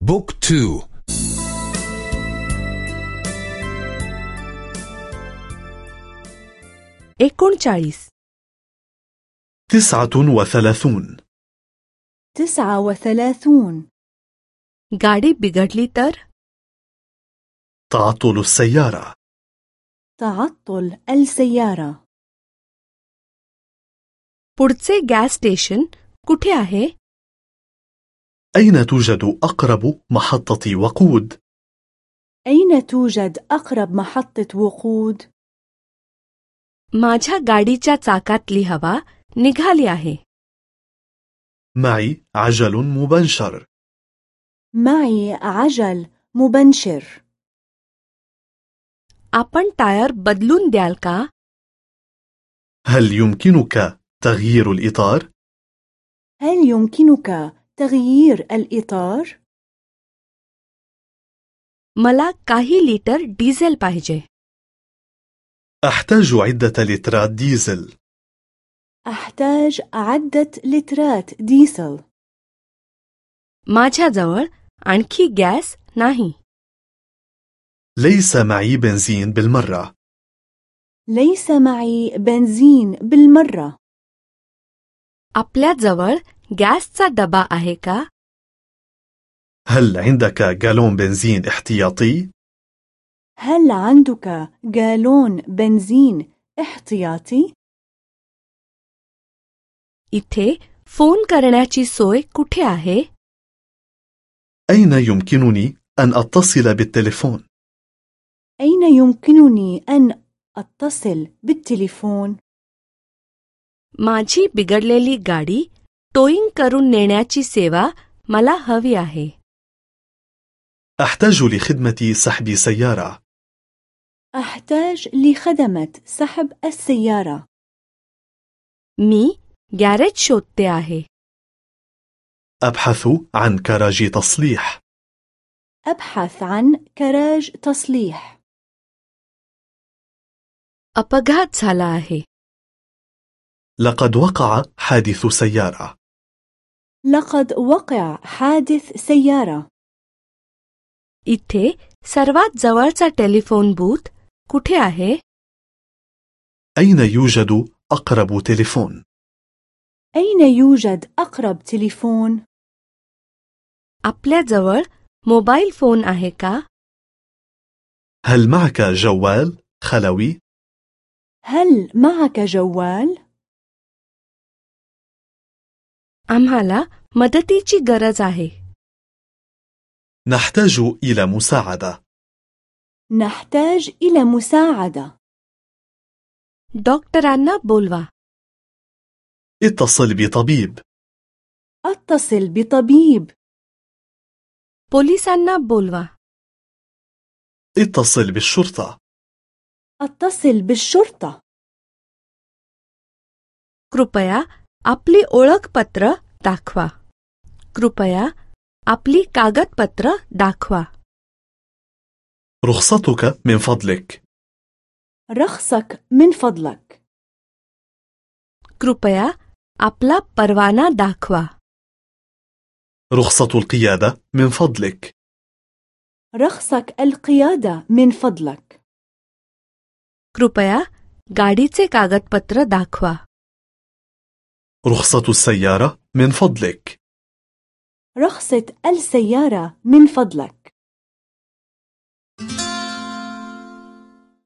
بوك تو एकोणचाळीस تسعة وثلاثون تسعة وثلاثون गाडी बिघडली तर تعطل السيارة تعطل السيارة पुढचे गॅस स्टेशन कुठे आहे أين توجد أقرب محطة وقود؟ أين توجد أقرب محطة وقود؟ माझ्या गाडीच्या चाकातली हवा निघाली आहे معي عجل مبنشر معي عجل مبنشر आपण टायर बदलून द्याल का هل يمكنك تغيير الإطار؟ هل يمكنك تغيير الإطار؟ मला काही लिटर डिझेल पाहिजे أحتاج عدة لترات ديزل أحتاج عدة لترات ديزل माझ्याजवळ आणखी गॅस नाही ليس معي بنزين بالمرة ليس معي بنزين بالمرة आपल्याजवळ गॅसचा डबा आहे का هل عندك جالون بنزين احتياطي؟ هل عندك جالون بنزين احتياطي؟ इथे फोन करण्याची सोय कुठे आहे أين يمكنني أن أتصل بالتليفون؟ أين يمكنني أن أتصل بالتليفون؟ माझी बिघडलेली गाडी टोईंग करून नेण्याची सेवा मला हवी आहे أحتاج لخدمة سحب سيارة أحتاج لخدمة سحب السيارة मी गॅरेज शोधते आहे أبحث عن كراج تصليح أبحث عن كراج تصليح अपघात झाला आहे لقد وقع حادث سيارة لقد وقع حادث سيارة इथे सर्वात जवळचा टेलिफोन बूथ कुठे आहे أين يوجد أقرب تليفون؟ أين يوجد أقرب تليفون؟ आपल्याजवळ मोबाईल फोन आहे का هل معك جوال خلوي؟ هل معك جوال؟ आम्हाला मदतीची गरज आहे نحتاج إلى مساعدة نحتاج إلى مساعدة डॉक्टरांना बोलवा اتصل بطبيب أتصل بطبيب पोलिसांना बोलवा اتصل بالشرطة أتصل بالشرطة कृपया आपली ओळखपत्र दाखवा कृपया आपली कागदपत्र दाखवा رخصتك من فضلك رخصك من فضلك कृपया आपला परवाना दाखवा رخصة القيادة من فضلك رخصك القيادة من فضلك कृपया गाडीचे कागदपत्र दाखवा رخصة السيارة من فضلك. رخصة السيارة من فضلك.